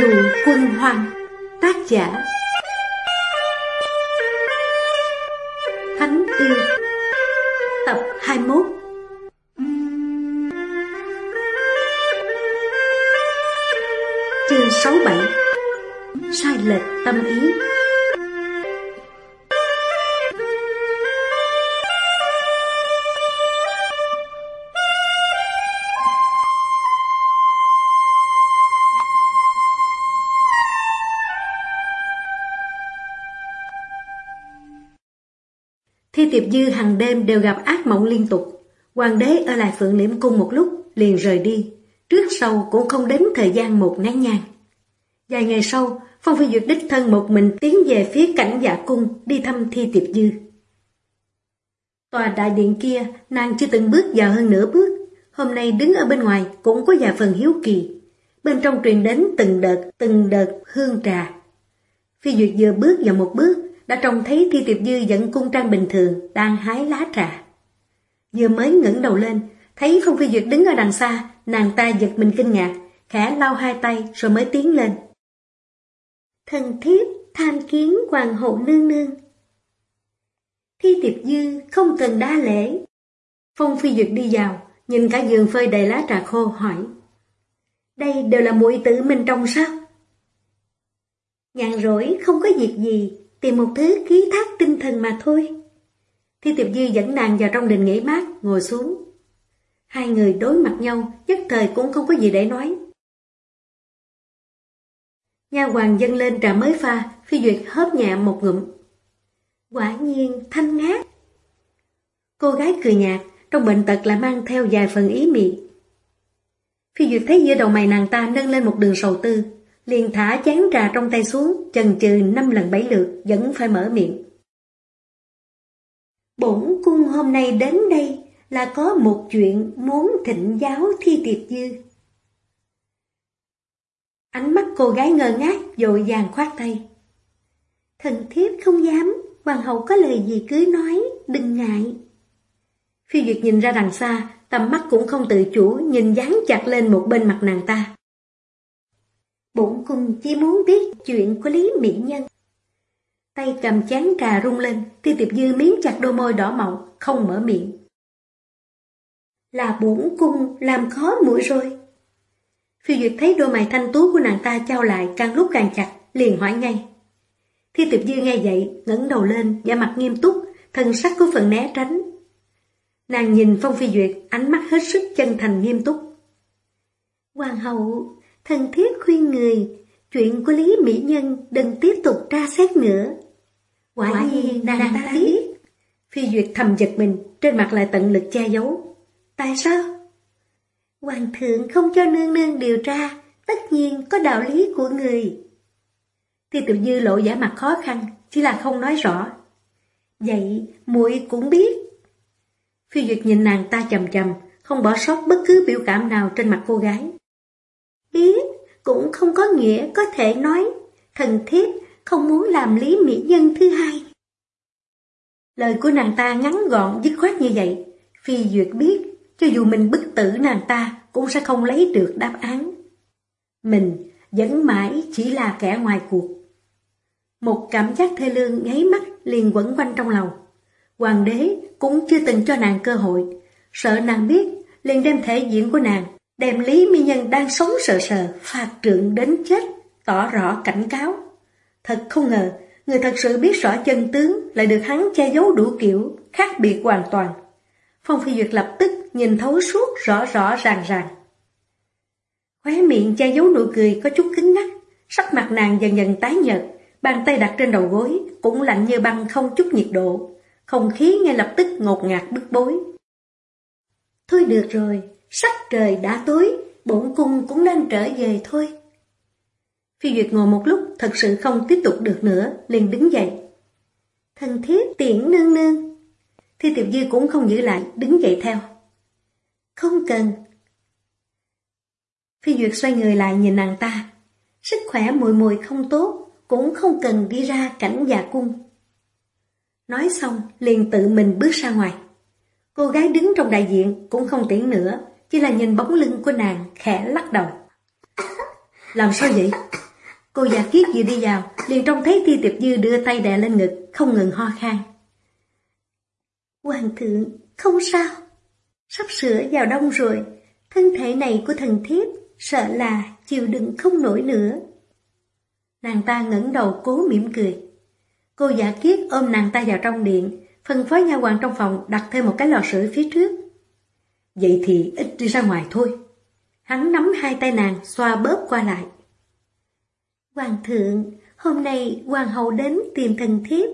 Dù quân hoang Tác giả. Thánh yêu, Tập 21 Chương 67 Sai lệch tâm ý. Thi Tiệp Dư hàng đêm đều gặp ác mộng liên tục. Hoàng đế ở lại Phượng Liễm Cung một lúc, liền rời đi. Trước sau cũng không đến thời gian một nén nhang. Vài ngày sau, Phong Phi Duyệt đích thân một mình tiến về phía cảnh giả cung đi thăm Thi Tiệp Dư. Tòa đại điện kia, nàng chưa từng bước vào hơn nửa bước. Hôm nay đứng ở bên ngoài cũng có vài phần hiếu kỳ. Bên trong truyền đến từng đợt, từng đợt hương trà. Phi Duyệt vừa bước vào một bước, đã trông thấy Thi Tiệp Dư dẫn cung trang bình thường đang hái lá trà. Vừa mới ngẩng đầu lên, thấy Phong Phi Duyệt đứng ở đằng xa, nàng ta giật mình kinh ngạc, khẽ lau hai tay rồi mới tiến lên. Thần thiếp tham kiến hoàng hậu nương nương. Thi Tiệp Dư không cần đa lễ. Phong Phi Duyệt đi vào, nhìn cả giường phơi đầy lá trà khô hỏi. Đây đều là muội tử mình trồng sao? Nhàn rỗi không có việc gì, tìm một thứ ký thác tinh thần mà thôi. Thi Tiệp Dư dẫn nàng vào trong đình nghỉ mát, ngồi xuống. Hai người đối mặt nhau, nhất thời cũng không có gì để nói. Nha hoàng dâng lên trà mới pha, phi duyệt hớp nhẹ một ngụm. Quả nhiên thanh ngát. Cô gái cười nhạt, trong bệnh tật lại mang theo vài phần ý mị. Phi duyệt thấy giữa đầu mày nàng ta nâng lên một đường sầu tư, liền thả chén trà trong tay xuống, chần chừ năm lần bảy lượt, vẫn phải mở miệng. Bổn cung hôm nay đến đây là có một chuyện muốn thịnh giáo thi tiệp dư. Ánh mắt cô gái ngơ ngác, dội vàng khoát tay. Thần thiếp không dám, hoàng hậu có lời gì cứ nói, đừng ngại. Phi Duyệt nhìn ra đằng xa, tầm mắt cũng không tự chủ, nhìn dán chặt lên một bên mặt nàng ta. Bổn cung chỉ muốn biết chuyện của Lý Mỹ Nhân. Tay cầm chén trà rung lên, Ti Tiệp Dư miếng chặt đôi môi đỏ mọng, không mở miệng. Là bổn cung làm khó mũi rồi. Phi Duyệt thấy đôi mày thanh tú của nàng ta trao lại càng lúc càng chặt, liền hỏi ngay. Thi Tiệp Dư nghe vậy, ngẩng đầu lên, da mặt nghiêm túc, thân sắc có phần né tránh. Nàng nhìn Phong Phi Duyệt, ánh mắt hết sức chân thành nghiêm túc. Hoàng hậu, thần thiết khuyên người, chuyện của Lý Mỹ Nhân đừng tiếp tục tra xét nữa. Quả, Quả nhiên nàng, nàng ta biết. Phi Duyệt thầm giật mình, trên mặt lại tận lực che giấu. Tại sao? Hoàng thượng không cho nương nương điều tra, tất nhiên có đạo lý của người. Thi tự dư lộ giả mặt khó khăn, chỉ là không nói rõ. Vậy muội cũng biết. Phi Duyệt nhìn nàng ta chầm chầm, không bỏ sót bất cứ biểu cảm nào trên mặt cô gái. Ý cũng không có nghĩa có thể nói, thần thiếp không muốn làm lý mỹ nhân thứ hai. Lời của nàng ta ngắn gọn dứt khoát như vậy, Phi Duyệt biết, cho dù mình bức tử nàng ta cũng sẽ không lấy được đáp án. Mình vẫn mãi chỉ là kẻ ngoài cuộc. Một cảm giác thê lương nháy mắt liền quẩn quanh trong lòng. Hoàng đế cũng chưa từng cho nàng cơ hội, sợ nàng biết liền đem thể diện của nàng đem Lý Mi Nhân đang sống sợ sờ, phạt trượng đến chết, tỏ rõ cảnh cáo. Thật không ngờ, người thật sự biết rõ chân tướng lại được hắn che giấu đủ kiểu, khác biệt hoàn toàn. Phong Phi Duyệt lập tức nhìn thấu suốt rõ rõ ràng ràng. Khóe miệng che giấu nụ cười có chút cứng ngắc, sắc mặt nàng dần dần tái nhợt, bàn tay đặt trên đầu gối cũng lạnh như băng không chút nhiệt độ, không khí ngay lập tức ngột ngạt bức bối. Thôi được rồi, Sắc trời đã tối, bổn cung cũng nên trở về thôi. Phi Duyệt ngồi một lúc thật sự không tiếp tục được nữa, liền đứng dậy. Thần thiết tiễn nương nương. Thi Tiệp Dư cũng không giữ lại, đứng dậy theo. Không cần. Phi Duyệt xoay người lại nhìn nàng ta. Sức khỏe mùi mùi không tốt, cũng không cần đi ra cảnh già cung. Nói xong, liền tự mình bước ra ngoài. Cô gái đứng trong đại diện cũng không tiễn nữa, chỉ là nhìn bóng lưng của nàng khẽ lắc đầu. Làm sao vậy? Cô già kiết vừa đi vào, liền trông thấy Ti Tiệp Dư đưa tay đè lên ngực, không ngừng ho khan. Hoàng thượng, không sao. Sắp sửa vào đông rồi, thân thể này của thần thiếp sợ là chịu đựng không nổi nữa. Nàng ta ngẩng đầu cố mỉm cười. Cô giả kiết ôm nàng ta vào trong điện, phân phối nha hoàng trong phòng đặt thêm một cái lò sưởi phía trước. Vậy thì ít đi ra ngoài thôi. Hắn nắm hai tay nàng xoa bóp qua lại. Hoàng thượng, hôm nay hoàng hậu đến tìm thần thiếp.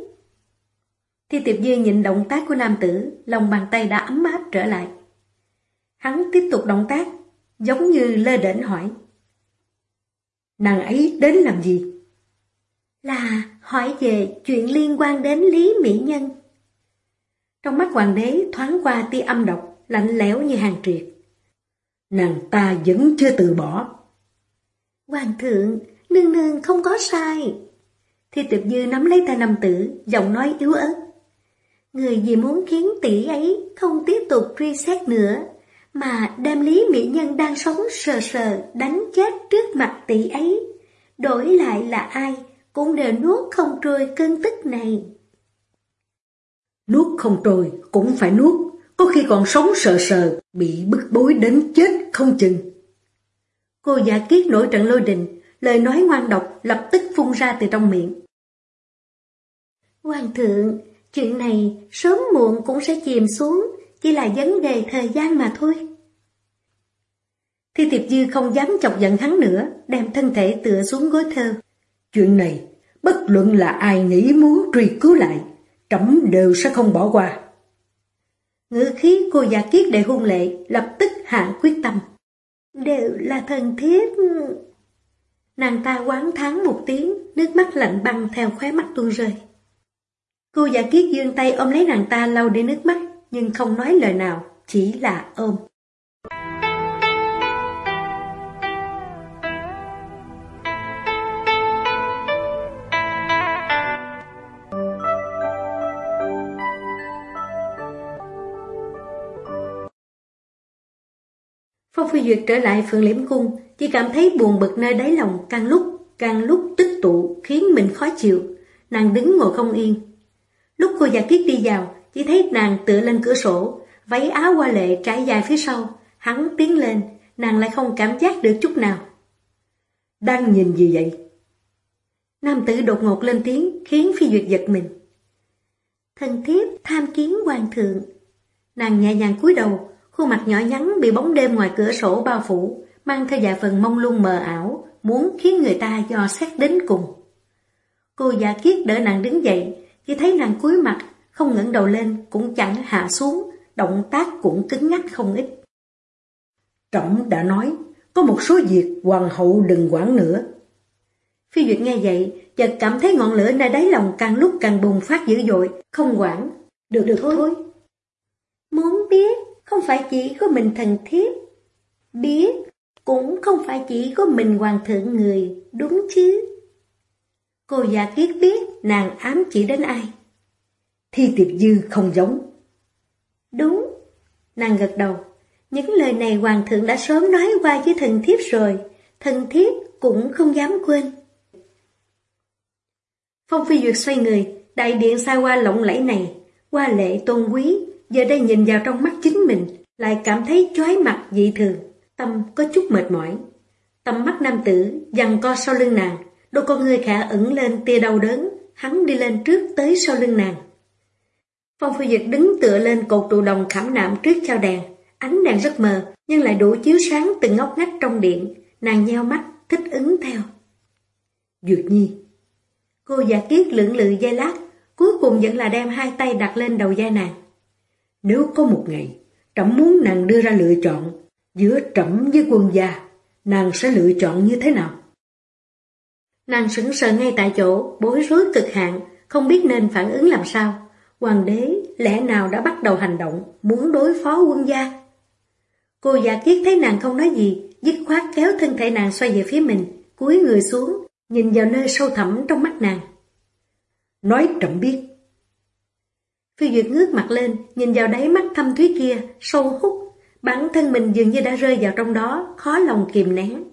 Thi tiệp dư nhìn động tác của nam tử, lòng bàn tay đã ấm áp trở lại. Hắn tiếp tục động tác, giống như lơ đễnh hỏi. Nàng ấy đến làm gì? Là hỏi về chuyện liên quan đến Lý Mỹ Nhân. Trong mắt hoàng đế thoáng qua tia âm độc, lạnh lẽo như hàng triệt. Nàng ta vẫn chưa từ bỏ. Hoàng thượng, nương nương không có sai. Thi tiệp dư nắm lấy tay nam tử, giọng nói yếu ớt. Người gì muốn khiến tỷ ấy không tiếp tục truy xét nữa, mà đem Lý Mỹ Nhân đang sống sờ sờ đánh chết trước mặt tỷ ấy. Đổi lại là ai, cũng đều nuốt không trôi cơn tức này. Nuốt không trôi, cũng phải nuốt, có khi còn sống sờ sờ, bị bức bối đến chết không chừng. Cô giả kiết nổi trận lôi đình, lời nói ngoan độc lập tức phun ra từ trong miệng. Hoàng thượng, chuyện này sớm muộn cũng sẽ chìm xuống, chỉ là vấn đề thời gian mà thôi. Thi tiệp dư không dám chọc giận hắn nữa, đem thân thể tựa xuống gối thơ. Chuyện này, bất luận là ai nghĩ muốn truy cứu lại, trẫm đều sẽ không bỏ qua. Ngữ khí cô giả kiết đệ hung lệ, lập tức hạ quyết tâm. Đều là thần thiết. Nàng ta quán thắng một tiếng, nước mắt lạnh băng theo khóe mắt tuôn rơi. Cô giả kiết dương tay ôm lấy nàng ta lau đi nước mắt, nhưng không nói lời nào, chỉ là ôm. Phi Duyệt trở lại phượng liễm cung, chỉ cảm thấy buồn bực nơi đáy lòng càng lúc, càng lúc tích tụ khiến mình khó chịu. Nàng đứng ngồi không yên. Lúc cô giả kiết đi vào, chỉ thấy nàng tựa lên cửa sổ, váy áo hoa lệ trải dài phía sau. Hắn tiến lên, nàng lại không cảm giác được chút nào. Đang nhìn gì vậy? Nam tử đột ngột lên tiếng khiến Phi Duyệt giật mình. Thần thiếp tham kiến hoàng thượng. Nàng nhẹ nhàng cúi đầu, Khuôn mặt nhỏ nhắn bị bóng đêm ngoài cửa sổ bao phủ, mang theo vài phần mông lung mờ ảo, muốn khiến người ta dò xét đến cùng. Cô giả kiết đỡ nàng đứng dậy, chỉ thấy nàng cúi mặt, không ngẩng đầu lên, cũng chẳng hạ xuống, động tác cũng cứng ngắc không ít. Trọng đã nói, có một số việc hoàng hậu đừng quản nữa. Phi Duyệt nghe vậy, chợt cảm thấy ngọn lửa nơi đáy lòng càng lúc càng bùng phát dữ dội, không quản. Được được thôi. thôi. Không phải chỉ có mình thần thiếp. Biết, cũng không phải chỉ có mình hoàng thượng người, đúng chứ? Cô già kiết biết nàng ám chỉ đến ai. Thi tiệp dư không giống. Đúng, nàng gật đầu. Những lời này hoàng thượng đã sớm nói qua với thần thiếp rồi, thần thiếp cũng không dám quên. Phong Phi Duyệt xoay người, đại điện xa qua lộng lẫy này, qua lệ tôn quý, giờ đây nhìn vào trong mắt chính mình, lại cảm thấy chói mặt dị thường, tâm có chút mệt mỏi. Tâm mắt nam tử, dằn co sau lưng nàng, đôi con người khả ẩn lên tia đau đớn, hắn đi lên trước tới sau lưng nàng. Phong phi dịch đứng tựa lên cột trụ đồng khảm nạm trước chao đèn, ánh đèn rất mờ, nhưng lại đủ chiếu sáng từng ngóc ngách trong điện, nàng nheo mắt, thích ứng theo. Duyệt nhi Cô giả kiết lưỡng lự dây lát, cuối cùng vẫn là đem hai tay đặt lên đầu da nàng. Nếu có một ngày, trẫm muốn nàng đưa ra lựa chọn, giữa trẫm với quân gia, nàng sẽ lựa chọn như thế nào? Nàng sững sờ ngay tại chỗ, bối rối cực hạn, không biết nên phản ứng làm sao. Hoàng đế lẽ nào đã bắt đầu hành động, muốn đối phó quân gia? Cô giả kiết thấy nàng không nói gì, dứt khoát kéo thân thể nàng xoay về phía mình, cúi người xuống, nhìn vào nơi sâu thẳm trong mắt nàng. Nói trẫm biết, Phi Duyệt ngước mặt lên, nhìn vào đáy mắt thâm thúy kia, sâu hút, bản thân mình dường như đã rơi vào trong đó, khó lòng kìm nén.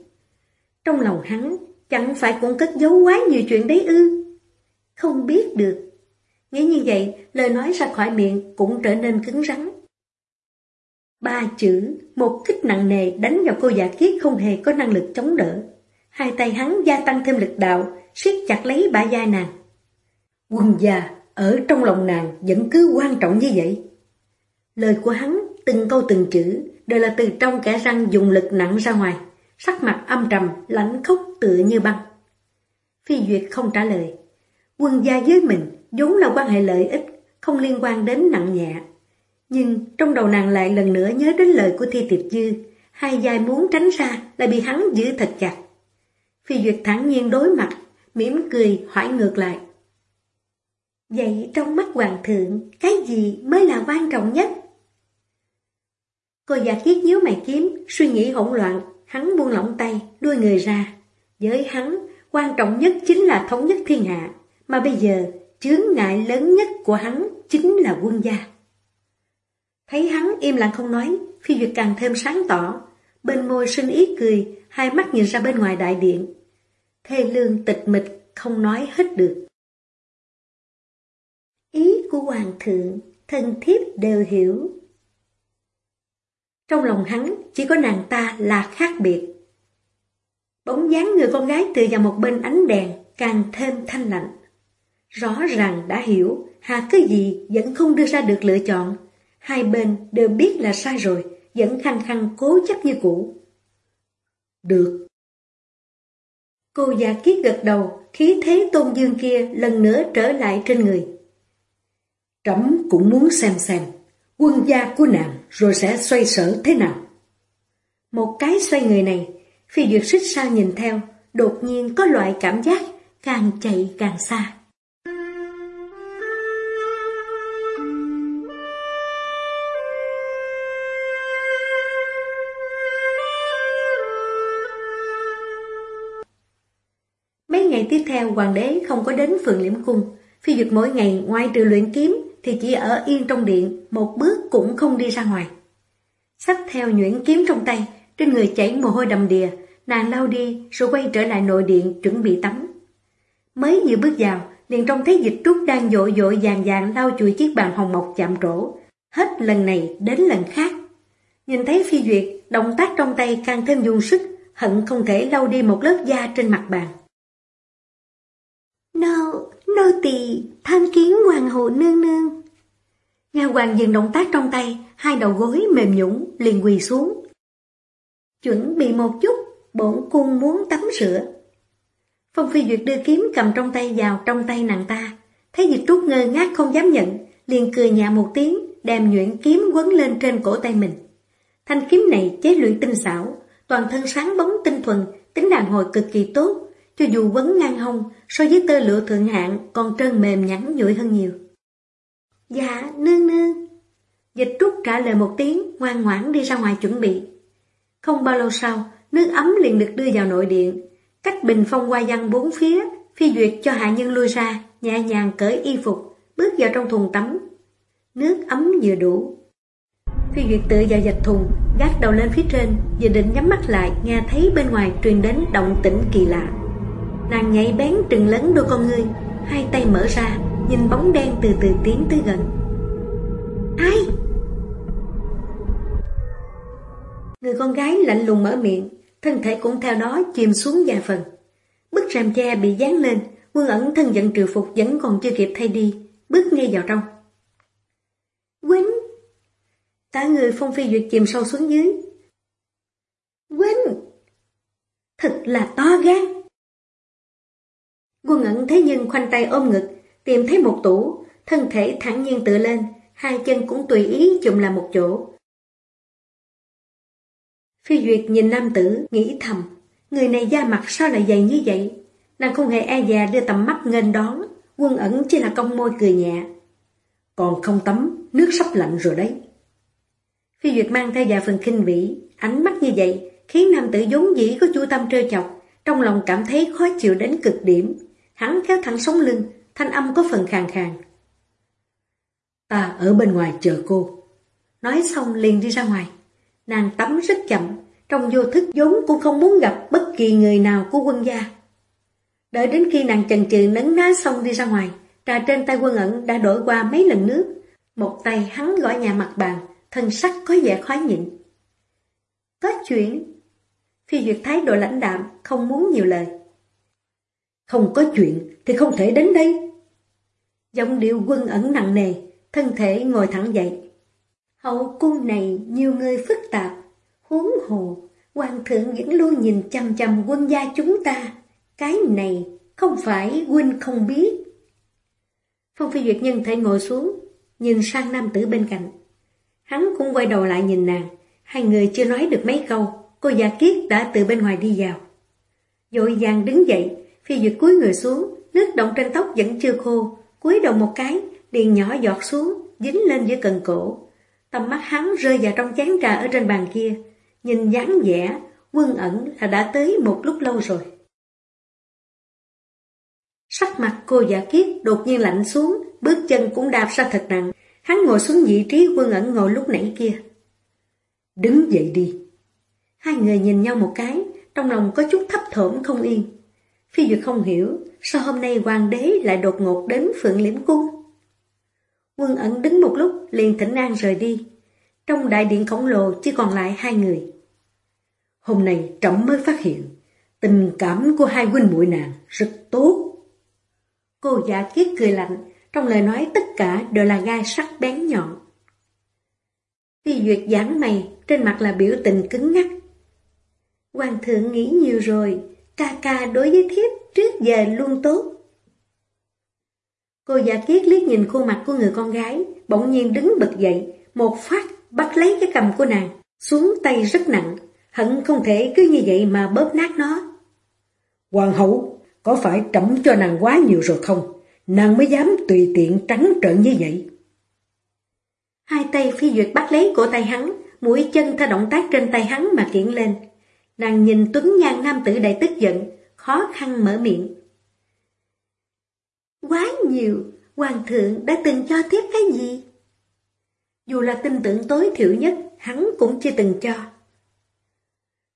Trong lòng hắn, Chẳng phải cũng cất giấu quá nhiều chuyện đấy ư? Không biết được. Nghĩ như vậy, lời nói ra khỏi miệng cũng trở nên cứng rắn. Ba chữ, một kích nặng nề đánh vào cô giả kiết không hề có năng lực chống đỡ. Hai tay hắn gia tăng thêm lực đạo, siết chặt lấy bả vai nàng. quần già ở trong lòng nàng vẫn cứ quan trọng như vậy. Lời của hắn, từng câu từng chữ, đều là từ trong kẻ răng dùng lực nặng ra ngoài, sắc mặt âm trầm, lạnh khốc tựa như băng. Phi Duyệt không trả lời. Quân gia với mình vốn là quan hệ lợi ích, không liên quan đến nặng nhẹ. Nhưng trong đầu nàng lại lần nữa nhớ đến lời của Thi Tiệp Dư, hai dài muốn tránh ra lại bị hắn giữ thật chặt. Phi Duyệt thẳng nhiên đối mặt, mỉm cười hỏi ngược lại. Vậy trong mắt hoàng thượng, cái gì mới là quan trọng nhất? Cô già kiết nhíu mày kiếm, suy nghĩ hỗn loạn, hắn buông lỏng tay, đuôi người ra. Với hắn, quan trọng nhất chính là thống nhất thiên hạ, mà bây giờ, chướng ngại lớn nhất của hắn chính là quân gia. Thấy hắn im lặng không nói, phi duyệt càng thêm sáng tỏ, bên môi sinh ý cười, hai mắt nhìn ra bên ngoài đại điện. Thê lương tịch mịch, không nói hết được. Của hoàng thượng, thân thiếp đều hiểu. Trong lòng hắn chỉ có nàng ta là khác biệt. Bóng dáng người con gái từ vào một bên ánh đèn càng thêm thanh lạnh. Rõ ràng đã hiểu, hà cứ gì vẫn không đưa ra được lựa chọn. Hai bên đều biết là sai rồi, vẫn khăng khăng cố chấp như cũ. Được. Cô già kiết gật đầu, khí thế tôn dương kia lần nữa trở lại trên người. Trẫm cũng muốn xem xem, quân gia của nàng rồi sẽ xoay sở thế nào. Một cái xoay người này, phi duyệt xích sao nhìn theo, đột nhiên có loại cảm giác càng chạy càng xa. Mấy ngày tiếp theo hoàng đế không có đến phường liễm cung, phi duyệt mỗi ngày ngoài trừ luyện kiếm thì chỉ ở yên trong điện, một bước cũng không đi ra ngoài. Xách theo nhuyễn kiếm trong tay, trên người chảy mồ hôi đầm đìa, nàng lao đi rồi quay trở lại nội điện chuẩn bị tắm. Mới vừa bước vào, liền trông thấy dịch trúc đang dội dội vàng vàng lau chùi chiếc bàn hồng mộc chạm trổ, hết lần này đến lần khác. Nhìn thấy phi duyệt, động tác trong tay càng thêm dùng sức, hận không thể lau đi một lớp da trên mặt bàn. No, nô tỳ tham kiến hoàng hậu nương nương. Nga hoàng dừng động tác trong tay, hai đầu gối mềm nhũng, liền quỳ xuống. Chuẩn bị một chút, bổn cung muốn tắm rửa. Phong Phi Duyệt đưa kiếm cầm trong tay vào trong tay nàng ta. Thấy dịch trúc ngơ ngác không dám nhận, liền cười nhẹ một tiếng, đem nhuyễn kiếm quấn lên trên cổ tay mình. Thanh kiếm này chế luyện tinh xảo, toàn thân sáng bóng tinh thuần, tính đàn hồi cực kỳ tốt, cho dù vấn ngang hông, so với tơ lụa thượng hạng còn trơn mềm nhẵn nhụi hơn nhiều. Dạ, nương nương. Dịch trúc trả lời một tiếng, ngoan ngoãn đi ra ngoài chuẩn bị. Không bao lâu sau, nước ấm liền được đưa vào nội điện. Cách bình phong qua văn bốn phía, phi duyệt cho hạ nhân lui ra, nhẹ nhàng cởi y phục, bước vào trong thùng tắm. Nước ấm vừa đủ. Phi duyệt tự vào dạch thùng, gác đầu lên phía trên, vừa định nhắm mắt lại, nghe thấy bên ngoài truyền đến động tĩnh kỳ lạ. Nàng nhảy bén trừng lớn đôi con ngươi, Hai tay mở ra, Nhìn bóng đen từ từ tiến tới gần. Ai? Người con gái lạnh lùng mở miệng, Thân thể cũng theo đó chìm xuống vài phần. Bức rèm che bị dán lên, Quân ẩn thân giận triều phục vẫn còn chưa kịp thay đi, Bước ngay vào trong. Quýnh! Cả người phong phi duyệt chìm sâu xuống dưới. Quýnh! Thật là to gan! Quân ẩn thế nhưng khoanh tay ôm ngực, tìm thấy một tủ, thân thể thẳng nhiên tựa lên, hai chân cũng tùy ý chụm là một chỗ. Phi Duyệt nhìn nam tử, nghĩ thầm, người này da mặt sao lại dày như vậy? Nàng không hề e già đưa tầm mắt nghênh đón, quân ẩn chỉ là cong môi cười nhẹ. Còn không tắm, nước sắp lạnh rồi đấy. Phi Duyệt mang theo vài phần kinh vĩ, ánh mắt như vậy khiến nam tử vốn dĩ có chu tâm trêu chọc, trong lòng cảm thấy khó chịu đến cực điểm, Hắn kéo thẳng sống lưng, thanh âm có phần khàn khàn. Ta ở bên ngoài chờ cô. Nói xong liền đi ra ngoài. Nàng tắm rất chậm, trong vô thức vốn cũng không muốn gặp bất kỳ người nào của quân gia. Đợi đến khi nàng chần chừ nấn ná xong đi ra ngoài, trà trên tay quân ẩn đã đổi qua mấy lần nước. Một tay hắn gõ nhà mặt bàn, thân sắc có vẻ khó nhịn. Có chuyện. Phi Duyệt thái độ lãnh đạm, không muốn nhiều lời. Không có chuyện thì không thể đến đây. Giọng điệu quân ẩn nặng nề, thân thể ngồi thẳng dậy. Hậu cung này nhiều người phức tạp, huống hồ, hoàng thượng vẫn luôn nhìn chăm chăm quân gia chúng ta. Cái này không phải huynh không biết. Phong Phi Duyệt nhân thể ngồi xuống, nhìn sang nam tử bên cạnh. Hắn cũng quay đầu lại nhìn nàng, hai người chưa nói được mấy câu, cô già kiết đã từ bên ngoài đi vào. Dội vàng đứng dậy, Phi Duyệt cúi người xuống, nước động trên tóc vẫn chưa khô, cúi đầu một cái, điền nhỏ giọt xuống, dính lên giữa cần cổ. Tầm mắt hắn rơi vào trong chén trà ở trên bàn kia, nhìn dáng vẻ, quân ẩn là đã tới một lúc lâu rồi. Sắc mặt cô giả kiết đột nhiên lạnh xuống, bước chân cũng đạp ra thật nặng. Hắn ngồi xuống vị trí quân ẩn ngồi lúc nãy kia. Đứng dậy đi. Hai người nhìn nhau một cái, trong lòng có chút thấp thỏm không yên. Phi Duyệt không hiểu, sao hôm nay hoàng đế lại đột ngột đến Phượng Liễm Cung? Quân ẩn đứng một lúc liền thỉnh an rời đi. Trong đại điện khổng lồ chỉ còn lại hai người. Hôm nay trẫm mới phát hiện, tình cảm của hai huynh muội nàng rất tốt. Cô giả kiết cười lạnh, trong lời nói tất cả đều là gai sắc bén nhọn. Phi Duyệt giảng mày, trên mặt là biểu tình cứng ngắc. Hoàng thượng nghĩ nhiều rồi, ca ca đối với thiếp trước giờ luôn tốt. Cô giả kiết liếc nhìn khuôn mặt của người con gái, bỗng nhiên đứng bật dậy, một phát bắt lấy cái cầm của nàng, xuống tay rất nặng, hận không thể cứ như vậy mà bóp nát nó. Hoàng hậu, có phải trẫm cho nàng quá nhiều rồi không? Nàng mới dám tùy tiện trắng trợn như vậy. Hai tay phi duyệt bắt lấy cổ tay hắn, mũi chân theo động tác trên tay hắn mà kiển lên. Nàng nhìn Tuấn Nhan nam tử đầy tức giận, khó khăn mở miệng. Quá nhiều, hoàng thượng đã từng cho thiếp cái gì? Dù là tin tưởng tối thiểu nhất, hắn cũng chưa từng cho.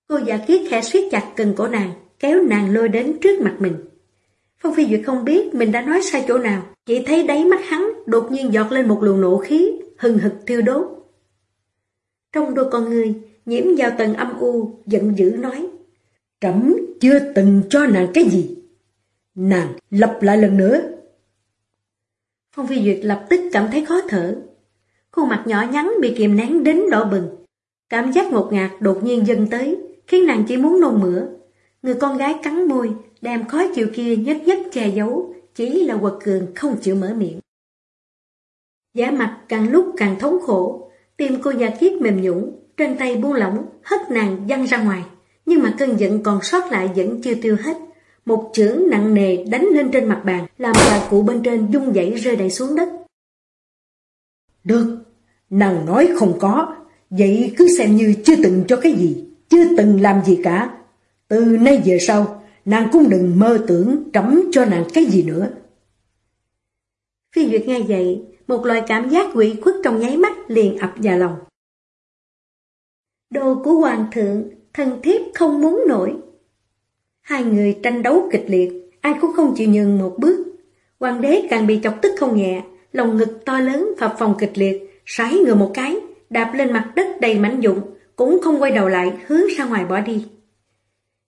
Cô giả kiết khẽ siết chặt cần cổ nàng, kéo nàng lôi đến trước mặt mình. Phong Phi Duyệt không biết mình đã nói sai chỗ nào, chỉ thấy đáy mắt hắn đột nhiên giọt lên một luồng nộ khí, hừng hực thiêu đốt. Trong đôi con người, nhiễm vào tầng âm u, giận dữ nói. Trẫm chưa từng cho nàng cái gì. Nàng lặp lại lần nữa. Phong Phi Duyệt lập tức cảm thấy khó thở. Khuôn mặt nhỏ nhắn bị kiềm nén đến đỏ bừng. Cảm giác ngột ngạt đột nhiên dâng tới, khiến nàng chỉ muốn nôn mửa. Người con gái cắn môi, đem khó chịu kia nhất nhất che giấu, chỉ là quật cường không chịu mở miệng. giá mặt càng lúc càng thống khổ, tim cô già kiết mềm nhũng, trên tay buông lỏng, hất nàng văng ra ngoài. Nhưng mà cơn giận còn sót lại vẫn chưa tiêu hết. Một chưởng nặng nề đánh lên trên mặt bàn, làm bà cụ bên trên dung dãy rơi đầy xuống đất. Được, nàng nói không có, vậy cứ xem như chưa từng cho cái gì, chưa từng làm gì cả. Từ nay về sau, nàng cũng đừng mơ tưởng trắm cho nàng cái gì nữa. Phi Duyệt nghe vậy, một loại cảm giác quỷ khuất trong nháy mắt liền ập vào lòng. Đồ của hoàng thượng, thần thiếp không muốn nổi. Hai người tranh đấu kịch liệt, ai cũng không chịu nhường một bước. Hoàng đế càng bị chọc tức không nhẹ, lòng ngực to lớn phập phòng kịch liệt, sải người một cái, đạp lên mặt đất đầy mảnh dụng, cũng không quay đầu lại hướng ra ngoài bỏ đi.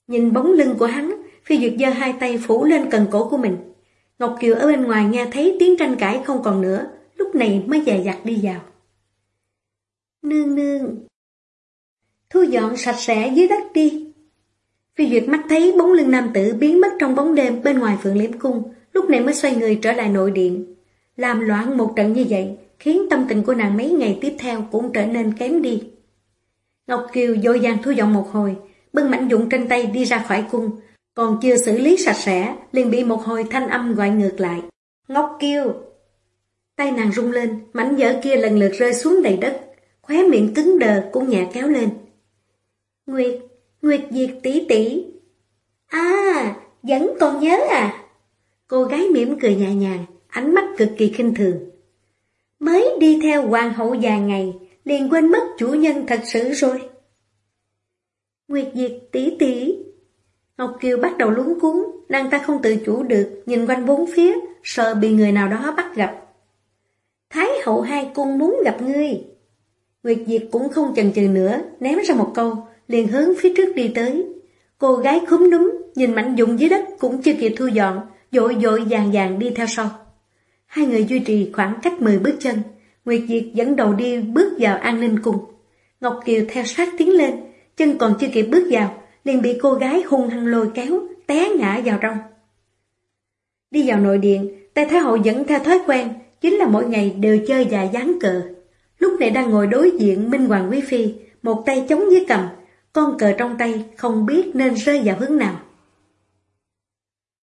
Nhìn bóng lưng của hắn, Phi Duyệt giơ hai tay phủ lên cần cổ của mình. Ngọc Kiều ở bên ngoài nghe thấy tiếng tranh cãi không còn nữa, lúc này mới dè dặt đi vào. Nương nương! Thu dọn sạch sẽ dưới đất đi. Phi Duyệt mắt thấy bóng lưng nam tử biến mất trong bóng đêm bên ngoài phượng liễm cung, lúc này mới xoay người trở lại nội điện. Làm loạn một trận như vậy, khiến tâm tình của nàng mấy ngày tiếp theo cũng trở nên kém đi. Ngọc Kiều dội dàng thu dọn một hồi, bưng mảnh dụng trên tay đi ra khỏi cung, còn chưa xử lý sạch sẽ, liền bị một hồi thanh âm gọi ngược lại. Ngọc Kiều! Tay nàng rung lên, mảnh vỡ kia lần lượt rơi xuống đầy đất, khóe miệng cứng đờ cũng nhẹ kéo lên. Nguyệt, Nguyệt Diệt tỷ tỷ. À, vẫn còn nhớ à? Cô gái mỉm cười nhẹ nhàng, ánh mắt cực kỳ khinh thường. Mới đi theo hoàng hậu vài ngày, liền quên mất chủ nhân thật sự rồi. Nguyệt Diệt tỷ tỷ. Ngọc Kiều bắt đầu lúng cuốn, nàng ta không tự chủ được, nhìn quanh bốn phía, sợ bị người nào đó bắt gặp. Thái hậu hai cung muốn gặp ngươi. Nguyệt Diệt cũng không chần chừ nữa, ném ra một câu, liền hướng phía trước đi tới. Cô gái khúm núm, nhìn mạnh dụng dưới đất cũng chưa kịp thu dọn, dội dội vàng vàng đi theo sau. Hai người duy trì khoảng cách 10 bước chân, Nguyệt Diệt dẫn đầu đi bước vào an ninh cung. Ngọc Kiều theo sát tiến lên, chân còn chưa kịp bước vào, liền bị cô gái hung hăng lôi kéo, té ngã vào trong. Đi vào nội điện, Tây Thái Hậu dẫn theo thói quen, chính là mỗi ngày đều chơi và dán cờ. Lúc này đang ngồi đối diện Minh Hoàng Quý Phi, một tay chống dưới cầm, con cờ trong tay không biết nên rơi vào hướng nào.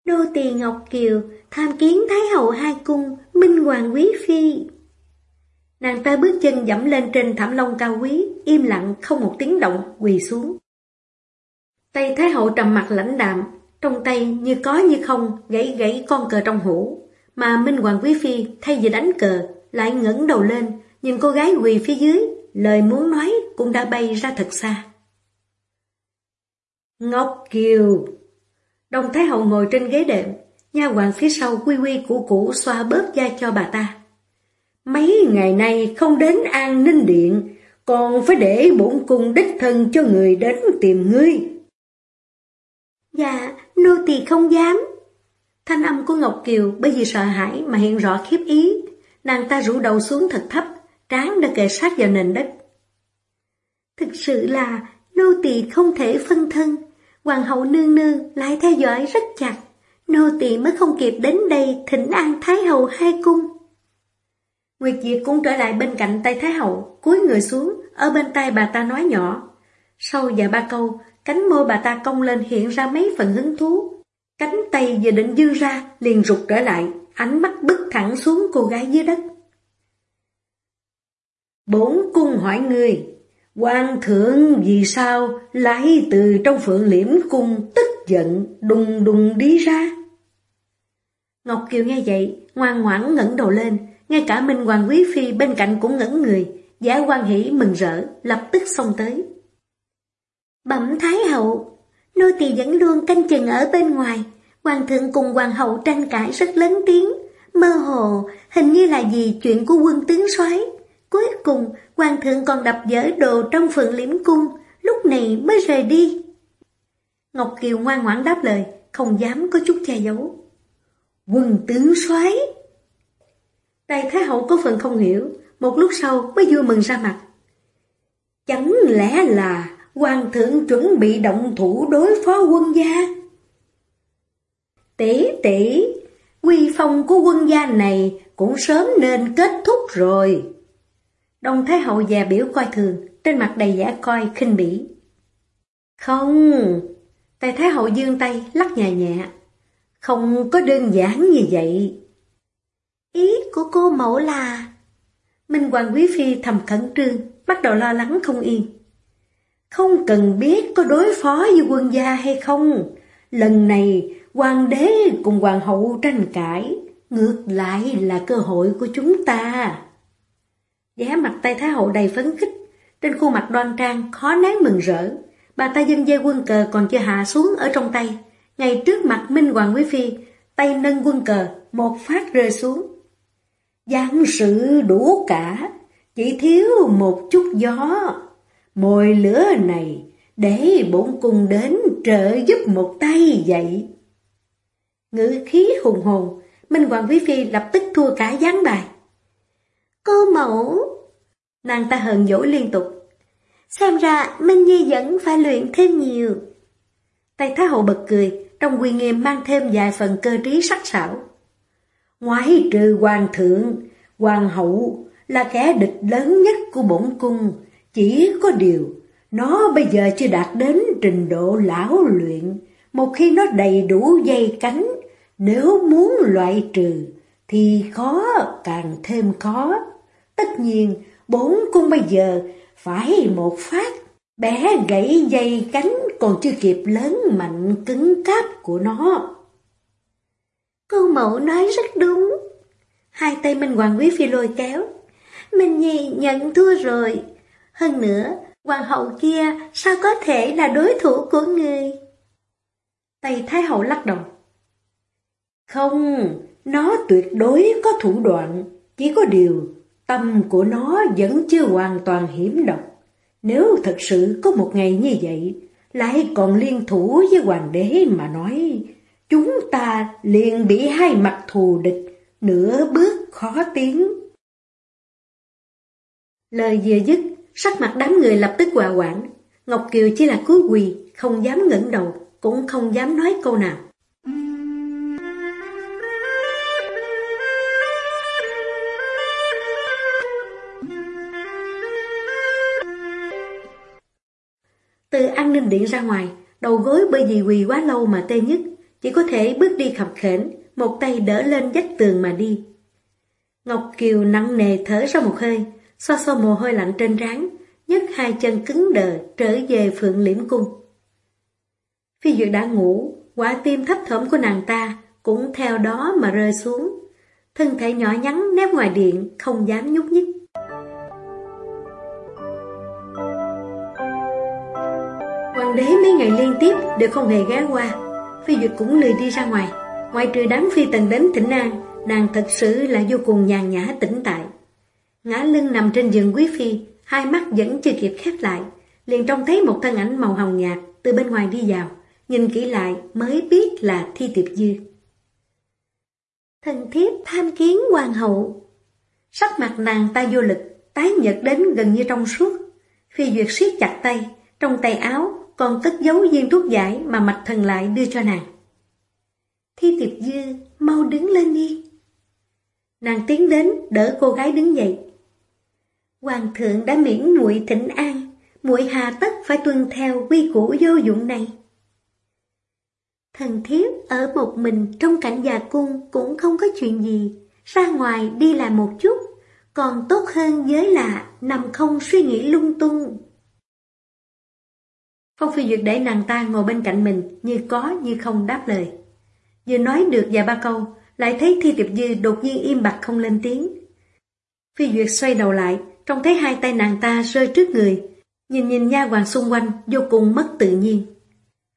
Đô tỳ Ngọc Kiều tham kiến Thái Hậu hai cung Minh Hoàng Quý Phi. Nàng ta bước chân dẫm lên trên thảm lông cao quý, im lặng không một tiếng động, quỳ xuống. Tay Thái Hậu trầm mặt lãnh đạm, trong tay như có như không gãy gãy con cờ trong hũ, mà Minh Hoàng Quý Phi thay vì đánh cờ, lại ngẩng đầu lên, nhìn cô gái quỳ phía dưới, lời muốn nói cũng đã bay ra thật xa. Ngọc Kiều Đồng Thái Hậu ngồi trên ghế đệm, nha hoàng phía sau quy quy cũ cũ xoa bớt da cho bà ta. Mấy ngày nay không đến an ninh điện, còn phải để bổn cung đích thân cho người đến tìm ngươi. Dạ, nô tỳ không dám. Thanh âm của Ngọc Kiều bởi vì sợ hãi mà hiện rõ khiếp ý. Nàng ta rủ đầu xuống thật thấp, trán đã kề sát vào nền đất. Thực sự là nô tỳ không thể phân thân, hoàng hậu nương nương lại theo dõi rất chặt, nô tỳ mới không kịp đến đây thỉnh an thái hậu hai cung. Nguyệt Diệp cũng trở lại bên cạnh tay thái hậu, cúi người xuống, ở bên tay bà ta nói nhỏ. Sau vài ba câu, cánh môi bà ta cong lên hiện ra mấy phần hứng thú. Cánh tay vừa định dư ra, liền rụt trở lại, ánh mắt bức thẳng xuống cô gái dưới đất. Bốn cung hỏi người, Hoàng thượng vì sao lại từ trong phượng liễm cung tức giận đùng đùng đi ra? Ngọc Kiều nghe vậy, ngoan ngoãn ngẩng đầu lên, ngay cả Minh Hoàng Quý Phi bên cạnh cũng ngẩn người, giả quan hỷ mừng rỡ, lập tức xông tới. Bẩm Thái Hậu, nô tỳ vẫn luôn canh chừng ở bên ngoài, Hoàng thượng cùng Hoàng hậu tranh cãi rất lớn tiếng, mơ hồ, hình như là vì chuyện của quân tướng soái cùng, hoàng thượng còn đập dỡ đồ trong phượng liễm cung, lúc này mới rời đi. Ngọc Kiều ngoan ngoãn đáp lời, không dám có chút che giấu. Quân tướng soái Tài Thái Hậu có phần không hiểu, một lúc sau mới vui mừng ra mặt. Chẳng lẽ là hoàng thượng chuẩn bị động thủ đối phó quân gia? Tỷ tỷ, quy phong của quân gia này cũng sớm nên kết thúc rồi đồng Thái Hậu già biểu coi thường, trên mặt đầy giả coi khinh bỉ. Không, Tài Thái Hậu dương tay, lắc nhẹ nhẹ. Không có đơn giản như vậy. Ý của cô mẫu là... Minh Hoàng Quý Phi thầm khẩn trương, bắt đầu lo lắng không yên. Không cần biết có đối phó với quân gia hay không. Lần này, hoàng đế cùng hoàng hậu tranh cãi, ngược lại là cơ hội của chúng ta. Giá mặt tay Thái Hậu đầy phấn khích, trên khuôn mặt đoan trang, khó nén mừng rỡ. Bà ta dân dây quân cờ còn chưa hạ xuống ở trong tay. Ngay trước mặt Minh Hoàng Quý Phi, tay nâng quân cờ, một phát rơi xuống. Giáng sự đủ cả, chỉ thiếu một chút gió. Mồi lửa này, để bổn cung đến trợ giúp một tay vậy. Ngữ khí hùng hồn, Minh Hoàng Quý Phi lập tức thua cả gián bài. Cô mẫu! Nàng ta hờn dỗi liên tục. Xem ra Minh Nhi vẫn phải luyện thêm nhiều. Tay Thái Hậu bật cười, trong quy nghiêm mang thêm vài phần cơ trí sắc sảo. Ngoại trừ hoàng thượng, hoàng hậu là kẻ địch lớn nhất của bổn cung. Chỉ có điều, nó bây giờ chưa đạt đến trình độ lão luyện. Một khi nó đầy đủ dây cánh, nếu muốn loại trừ, thì khó càng thêm khó. Tất nhiên, bốn cung bây giờ phải một phát, bé gãy dây cánh còn chưa kịp lớn mạnh cứng cáp của nó. Cô mẫu nói rất đúng. Hai tay Minh Hoàng Quý Phi lôi kéo. Minh Nhi nhận thua rồi. Hơn nữa, hoàng hậu kia sao có thể là đối thủ của người? Tay Thái hậu lắc đầu. Không, nó tuyệt đối có thủ đoạn, chỉ có điều tâm của nó vẫn chưa hoàn toàn hiểm độc. Nếu thật sự có một ngày như vậy, lại còn liên thủ với hoàng đế mà nói, chúng ta liền bị hai mặt thù địch, nửa bước khó tiến. Lời vừa dứt, sắc mặt đám người lập tức hòa quảng. Ngọc Kiều chỉ là cúi quỳ, không dám ngẩng đầu, cũng không dám nói câu nào. Từ an ninh điện ra ngoài, đầu gối bởi vì quỳ quá lâu mà tê nhất, chỉ có thể bước đi khập khển, một tay đỡ lên dách tường mà đi. Ngọc Kiều nặng nề thở ra một hơi, xoa xoa mồ hôi lạnh trên trán, nhấc hai chân cứng đờ trở về phượng liễm cung. Phi Duyệt đã ngủ, quả tim thấp thỏm của nàng ta cũng theo đó mà rơi xuống. Thân thể nhỏ nhắn nép ngoài điện, không dám nhúc nhích. Đế mấy ngày liên tiếp đều không hề ghé qua. Phi Duyệt cũng lười đi ra ngoài. Ngoài trừ đám phi tần đến tỉnh An, nàng thật sự là vô cùng nhàn nhã tĩnh tại. Ngã lưng nằm trên giường quý phi, hai mắt vẫn chưa kịp khép lại, liền trông thấy một thân ảnh màu hồng nhạt từ bên ngoài đi vào, nhìn kỹ lại mới biết là Thi Tiệp Dư. Thần thiếp tham kiến hoàng hậu. Sắc mặt nàng ta vô lực, tái nhợt đến gần như trong suốt. Phi Duyệt siết chặt tay, trong tay áo còn cất giấu viên thuốc giải mà mạch thần lại đưa cho nàng. Thi Tiệp Dư, mau đứng lên đi. Nàng tiến đến đỡ cô gái đứng dậy. Hoàng thượng đã miễn muội thỉnh an, muội hà tất phải tuân theo quy củ vô dụng này. Thần thiếp ở một mình trong cảnh già cung cũng không có chuyện gì, ra ngoài đi làm một chút, còn tốt hơn với là nằm không suy nghĩ lung tung. Phong Phi Duyệt để nàng ta ngồi bên cạnh mình như có như không đáp lời. Vừa nói được vài ba câu, lại thấy Thi Tiệp Dư đột nhiên im bặt không lên tiếng. Phi Duyệt xoay đầu lại, trông thấy hai tay nàng ta rơi trước người, nhìn nhìn nha hoàng xung quanh vô cùng mất tự nhiên.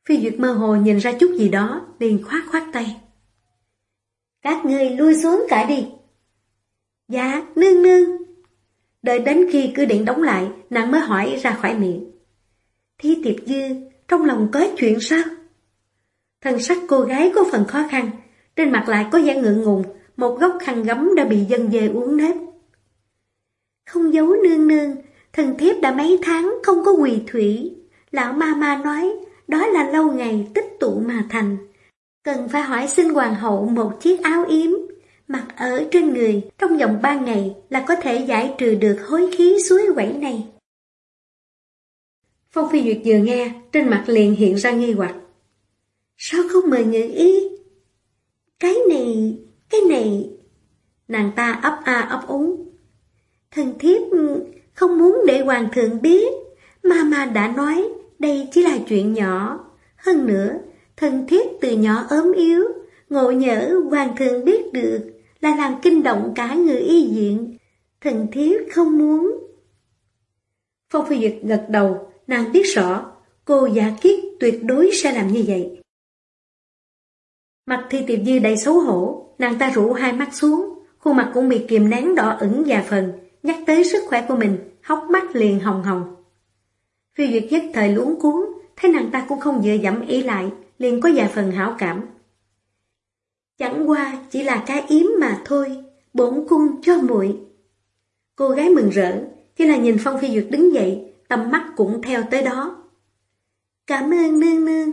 Phi Duyệt mơ hồ nhìn ra chút gì đó, liền khoát khoát tay. Các ngươi lui xuống cả đi. Dạ, nương nương. Đợi đến khi cửa điện đóng lại, nàng mới hỏi ra khỏi miệng. Thi tiệp dư, trong lòng có chuyện sao? Thân sắc cô gái có phần khó khăn, trên mặt lại có vẻ ngượng ngùng, một góc khăn gấm đã bị dân về uống nếp. Không giấu nương nương, thần thiếp đã mấy tháng không có quỳ thủy. Lão ma ma nói, đó là lâu ngày tích tụ mà thành. Cần phải hỏi xin hoàng hậu một chiếc áo yếm, mặc ở trên người trong vòng ba ngày là có thể giải trừ được hối khí suối quẩy này. Phong Phi Duyệt vừa nghe, trên mặt liền hiện ra nghi hoặc. Sao không mời ngự y? Cái này, cái này... Nàng ta ấp a ấp úng. Thần thiếp không muốn để hoàng thượng biết. Mama đã nói đây chỉ là chuyện nhỏ. Hơn nữa, thần thiếp từ nhỏ ốm yếu, ngộ nhỡ hoàng thượng biết được là làm kinh động cả người y diện. Thần thiếp không muốn. Phong Phi Duyệt gật đầu, nàng biết rõ, cô giả kiết tuyệt đối sẽ làm như vậy. Mặt thi tiệp dư đầy xấu hổ, nàng ta rủ hai mắt xuống, khuôn mặt cũng bị kìm nén đỏ ửng già phần, nhắc tới sức khỏe của mình, hốc mắt liền hồng hồng. Phi Duyệt nhất thời luống cuốn, thấy nàng ta cũng không dựa dẫm ý lại, liền có vài phần hảo cảm. Chẳng qua chỉ là cái yếm mà thôi, bổn cung cho muội. Cô gái mừng rỡ, chỉ là nhìn Phong Phi Duyệt đứng dậy, tầm mắt cũng theo tới đó. Cảm ơn nương nương.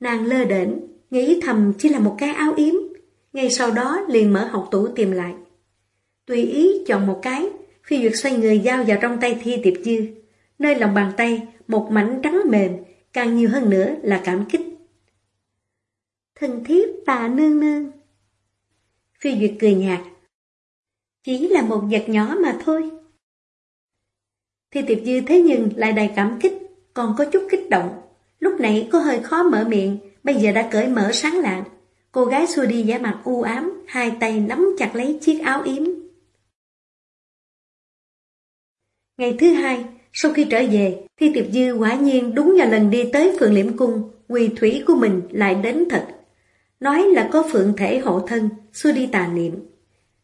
Nàng lơ đễnh, nghĩ thầm chỉ là một cái áo yếm, ngay sau đó liền mở học tủ tìm lại. Tùy ý chọn một cái, Phi Duyệt xoay người giao vào trong tay Thi Tiệp Dư. Nơi lòng bàn tay, một mảnh trắng mềm, càng nhiều hơn nữa là cảm kích. Thần thiếp và nương nương. Phi Duyệt cười nhạt. Chỉ là một vật nhỏ mà thôi. Thì Tiệp Dư thế nhưng lại đầy cảm kích, còn có chút kích động. Lúc nãy có hơi khó mở miệng, bây giờ đã cởi mở sáng lạng. Cô gái xua đi vẻ mặt u ám, hai tay nắm chặt lấy chiếc áo yếm. Ngày thứ hai, sau khi trở về, Thi Tiệp Dư quả nhiên đúng là lần đi tới phường liễm cung, quỳ thủy của mình lại đến thật. nói là có phượng thể hộ thân, xua đi tà niệm.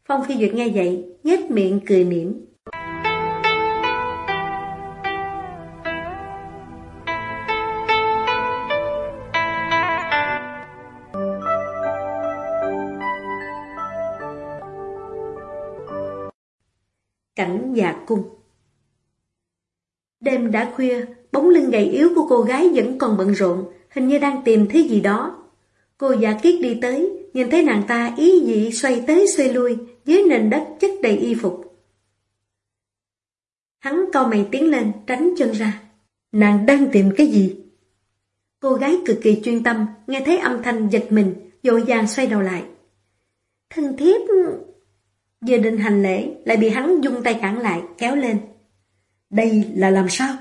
Phong Phi Duyệt nghe vậy, nhếch miệng cười mỉm. Cảnh dạ cung Đêm đã khuya, bóng lưng gầy yếu của cô gái vẫn còn bận rộn, hình như đang tìm thứ gì đó. Cô giả kiết đi tới, nhìn thấy nàng ta ý dị xoay tới xoay lui, dưới nền đất chất đầy y phục. Hắn cau mày tiến lên, tránh chân ra. Nàng đang tìm cái gì? Cô gái cực kỳ chuyên tâm, nghe thấy âm thanh giật mình, dội vàng xoay đầu lại. Thân thiếp... Vừa định hành lễ, lại bị hắn dung tay cản lại, kéo lên. Đây là làm sao?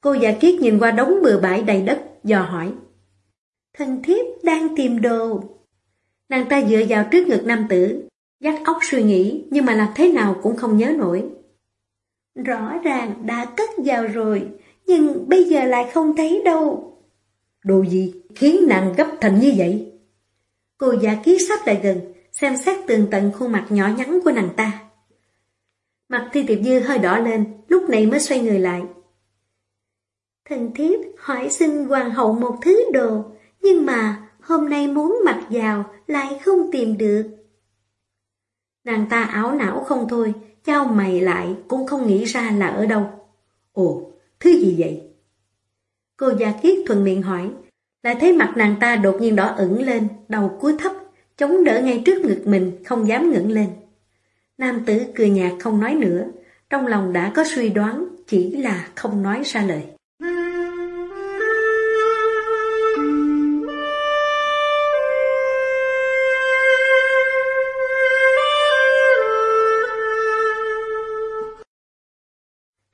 Cô giả kiết nhìn qua đống bừa bãi đầy đất, dò hỏi. Thần thiếp đang tìm đồ. Nàng ta dựa vào trước ngực nam tử, dắt óc suy nghĩ nhưng mà làm thế nào cũng không nhớ nổi. Rõ ràng đã cất vào rồi, nhưng bây giờ lại không thấy đâu. Đồ gì khiến nàng gấp thành như vậy? Cô giả kiết sắp lại gần, xem xét tường tận khuôn mặt nhỏ nhắn của nàng ta. Mặt thi tiệp dư hơi đỏ lên, lúc này mới xoay người lại. Thần thiếp hỏi xin hoàng hậu một thứ đồ, nhưng mà hôm nay muốn mặc vào lại không tìm được. Nàng ta áo não không thôi, trao mày lại cũng không nghĩ ra là ở đâu. Ồ, thứ gì vậy? Cô già kiết thuần miệng hỏi, lại thấy mặt nàng ta đột nhiên đỏ ửng lên, đầu cúi thấp, chống đỡ ngay trước ngực mình, không dám ngẩng lên. Nam tử cười nhạt không nói nữa, trong lòng đã có suy đoán, chỉ là không nói ra lời.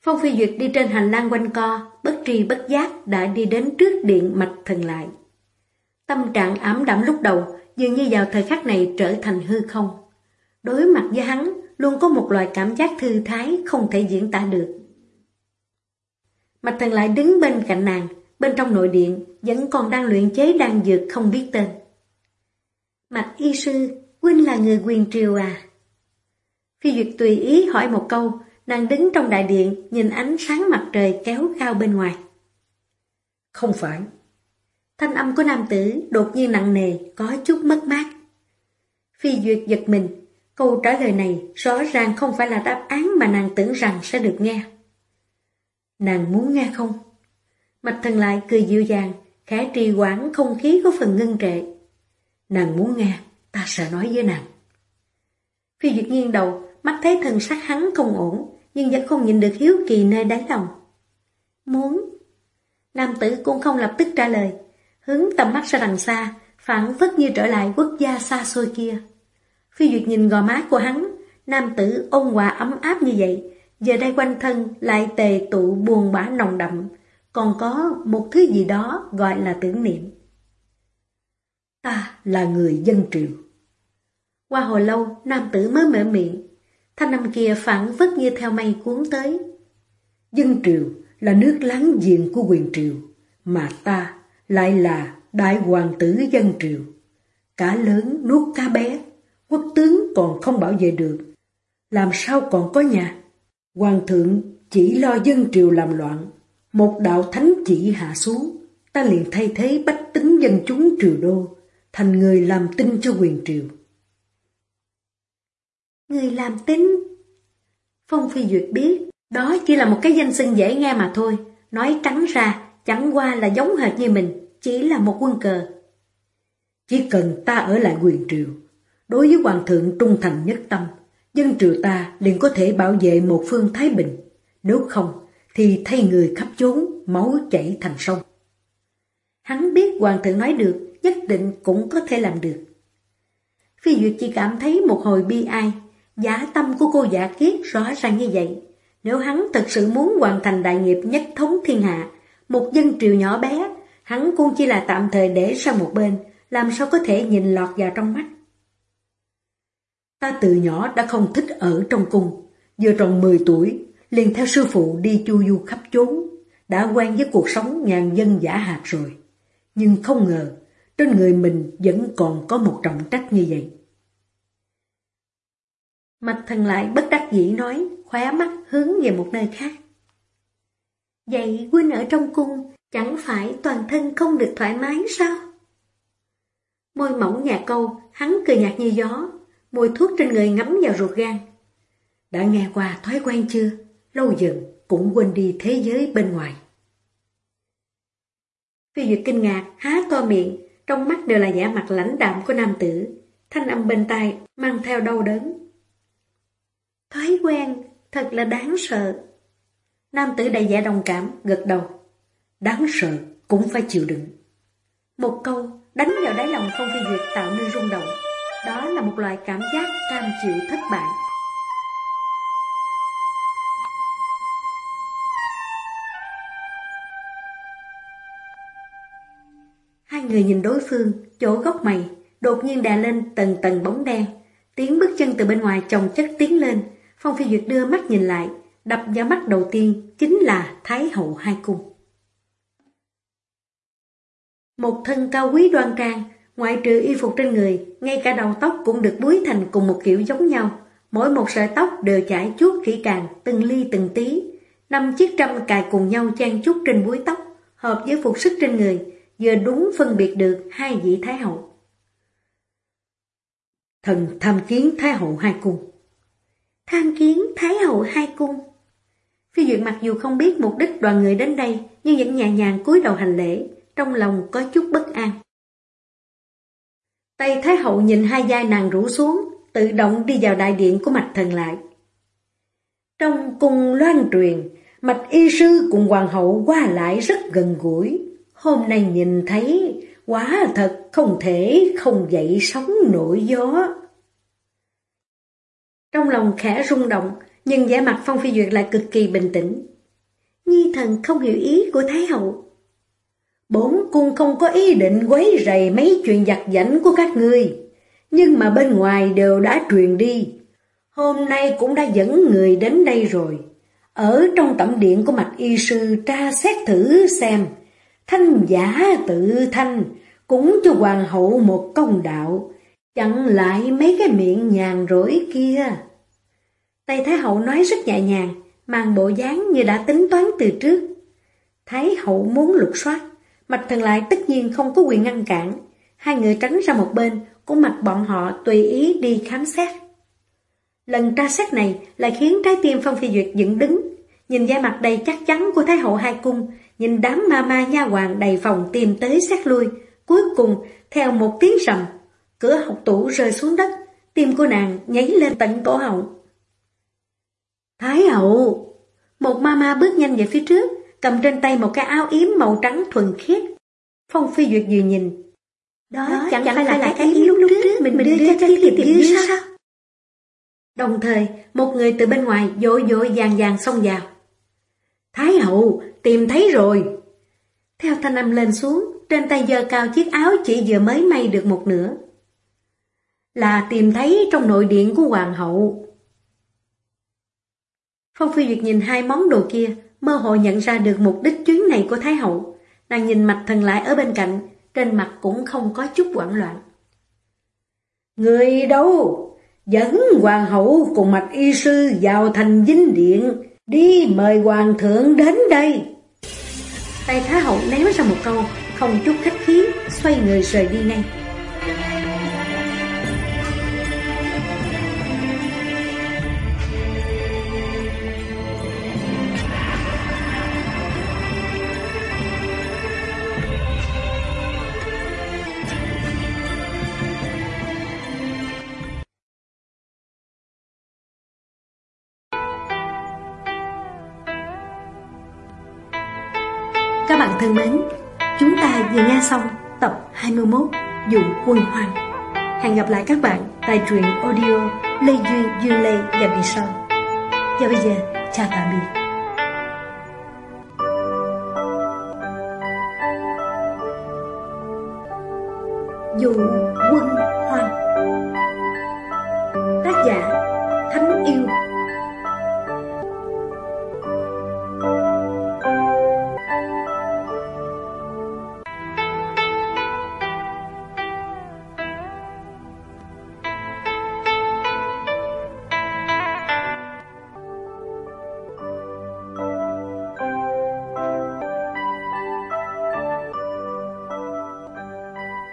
Phong Phi Duyệt đi trên hành lang quanh co, bất tri bất giác đã đi đến trước điện mạch thần lại. Tâm trạng ám đẫm lúc đầu, dường như vào thời khắc này trở thành hư không. Đối mặt với hắn, luôn có một loại cảm giác thư thái không thể diễn tả được. Mạch thần lại đứng bên cạnh nàng, bên trong nội điện, vẫn còn đang luyện chế đan dược không biết tên. Mạch y sư, huynh là người quyền triều à? Phi Duyệt tùy ý hỏi một câu, nàng đứng trong đại điện, nhìn ánh sáng mặt trời kéo cao bên ngoài. Không phải. Thanh âm của nam tử đột nhiên nặng nề, có chút mất mát. Phi Duyệt giật mình, câu trả lời này rõ ràng không phải là đáp án mà nàng tưởng rằng sẽ được nghe. Nàng muốn nghe không? Mạch thần lại cười dịu dàng, khẽ trì quản không khí có phần ngưng trệ. Nàng muốn nghe, ta sẽ nói với nàng. Phi Duyệt nghiêng đầu, mắt thấy thần sắc hắn không ổn, nhưng vẫn không nhìn được hiếu kỳ nơi đáy lòng. Muốn. Nam tử cũng không lập tức trả lời, hướng tầm mắt ra đằng xa, phản phất như trở lại quốc gia xa xôi kia. Phi Duyệt nhìn gò má của hắn, nam tử ôn hòa ấm áp như vậy, giờ đây quanh thân lại tề tụ buồn bã nồng đậm, còn có một thứ gì đó gọi là tưởng niệm. Ta là người dân triều. Qua hồi lâu, nam tử mới mở miệng, thanh âm kia phản phất như theo mây cuốn tới. Dân triều là nước láng giềng của quyền triều, mà ta lại là đại hoàng tử dân triều. cả lớn nuốt cá bé, quốc tướng còn không bảo vệ được. Làm sao còn có nhà? Hoàng thượng chỉ lo dân triều làm loạn, một đạo thánh chỉ hạ xuống, ta liền thay thế bách tính dân chúng triều đô, thành người làm tin cho quyền triều. Người làm tính. Phong Phi Duyệt biết, đó chỉ là một cái danh xưng dễ nghe mà thôi. Nói trắng ra, chẳng qua là giống hệt như mình, chỉ là một quân cờ. Chỉ cần ta ở lại quyền triều, đối với hoàng thượng trung thành nhất tâm, dân triều ta liền có thể bảo vệ một phương Thái Bình. Nếu không, thì thay người khắp chốn, máu chảy thành sông. Hắn biết hoàng thượng nói được, nhất định cũng có thể làm được. Phi Duyệt chỉ cảm thấy một hồi bi ai, Giả tâm của cô giả kiết rõ ràng như vậy. Nếu hắn thật sự muốn hoàn thành đại nghiệp nhất thống thiên hạ, một dân triều nhỏ bé, hắn cũng chỉ là tạm thời để sang một bên, làm sao có thể nhìn lọt vào trong mắt. Ta từ nhỏ đã không thích ở trong cung, vừa tròn 10 tuổi, liền theo sư phụ đi chu du khắp chốn, đã quen với cuộc sống ngàn dân giả hạt rồi. Nhưng không ngờ, trên người mình vẫn còn có một trọng trách như vậy. Mạch thần lại bất đắc dĩ nói, khóe mắt hướng về một nơi khác. Vậy huynh ở trong cung, chẳng phải toàn thân không được thoải mái sao? Môi mỏng nhà câu, hắn cười nhạt như gió, mùi thuốc trên người ngấm vào ruột gan. Đã nghe qua thói quen chưa? Lâu dần cũng quên đi thế giới bên ngoài. Phi Duyệt kinh ngạc, há to miệng, trong mắt đều là giả mặt lãnh đạm của nam tử. Thanh âm bên tai mang theo đau đớn. Thói quen, thật là đáng sợ. Nam tử đầy vẻ đồng cảm, gật đầu. Đáng sợ, cũng phải chịu đựng. Một câu đánh vào đáy lòng Phong Phi Duyệt tạo nên rung động. Đó là một loại cảm giác cam chịu thất bại. Hai người nhìn đối phương, chỗ góc mày, đột nhiên đè lên tầng tầng bóng đen. Tiếng bước chân từ bên ngoài chồng chất tiến lên. Phong Phi Duyệt đưa mắt nhìn lại, đập vào mắt đầu tiên chính là Thái hậu hai cung. Một thân cao quý đoan trang, ngoại trừ y phục trên người, ngay cả đầu tóc cũng được búi thành cùng một kiểu giống nhau. Mỗi một sợi tóc đều chải chuốt kỹ càng, từng ly từng tí. Năm chiếc trăm cài cùng nhau chen chút trên búi tóc, hợp với phục sức trên người, vừa đúng phân biệt được hai vị Thái hậu. Thần tham kiến Thái hậu hai cung. Tham kiến Thái hậu hai cung. Phi Duyệt mặc dù không biết mục đích đoàn người đến đây, nhưng vẫn nhẹ nhàng cúi đầu hành lễ, trong lòng có chút bất an. Tây Thái hậu nhìn hai vai nàng rủ xuống, tự động đi vào đại điện của mạch thần lại. Trong cung loan truyền, mạch y sư cùng hoàng hậu qua lại rất gần gũi. Hôm nay nhìn thấy, quá thật không thể không dậy sóng nổi gió. Trong lòng khẽ rung động, nhưng vẻ mặt Phong Phi Duyệt lại cực kỳ bình tĩnh. Nhi thần không hiểu ý của Thái hậu. Bốn cung không có ý định quấy rầy mấy chuyện giặt giảnh của các ngươi, nhưng mà bên ngoài đều đã truyền đi. Hôm nay cũng đã dẫn người đến đây rồi. Ở trong tẩm điện của mạch y sư tra xét thử xem, thanh giả tự thanh, cũng cho hoàng hậu một công đạo, chặn lại mấy cái miệng nhàn rỗi kia. Tây Thái Hậu nói rất nhẹ nhàng, mang bộ dáng như đã tính toán từ trước. Thái Hậu muốn lục soát, Mạch Thần lại tất nhiên không có quyền ngăn cản. Hai người tránh ra một bên, cũng mặc bọn họ tùy ý đi khám xét. Lần tra xét này lại khiến trái tim Phong Phi Duyệt dựng đứng. Nhìn da mặt đầy chắc chắn của Thái Hậu hai cung, nhìn đám ma ma nha hoàng đầy phòng tìm tới xét lui. Cuối cùng, theo một tiếng rầm, cửa học tủ rơi xuống đất, tim của nàng nhảy lên tận cổ họng. Thái hậu! Một ma ma bước nhanh về phía trước, cầm trên tay một cái áo yếm màu trắng thuần khiết. Phong Phi Duyệt vừa nhìn. Đó, Đó chẳng, chẳng phải là, là cái yếm lúc, lúc trước mình, mình đưa cho cái tiệm dư sao? Đồng thời, một người từ bên ngoài dội dội vàng vàng xông vào. Thái hậu, tìm thấy rồi. Theo thanh âm lên xuống, trên tay giơ cao chiếc áo chỉ vừa mới may được một nửa. Là tìm thấy trong nội điện của hoàng hậu. Phong Phi Duyệt nhìn hai món đồ kia, mơ hồ nhận ra được mục đích chuyến này của Thái Hậu. Nàng nhìn mạch thần lại ở bên cạnh, trên mặt cũng không có chút hoảng loạn. Người đâu? Dẫn hoàng hậu cùng mạch y sư vào thành dinh điện, đi mời hoàng thượng đến đây. Tay Thái Hậu ném ra một câu, không chút khách khí, xoay người rời đi ngay. 21 Dụ quân hoàng Hẹn gặp lại các bạn tại truyện audio Lê Duy Duyên Lê và kỳ Sau. Và bây giờ, chào tạm biệt.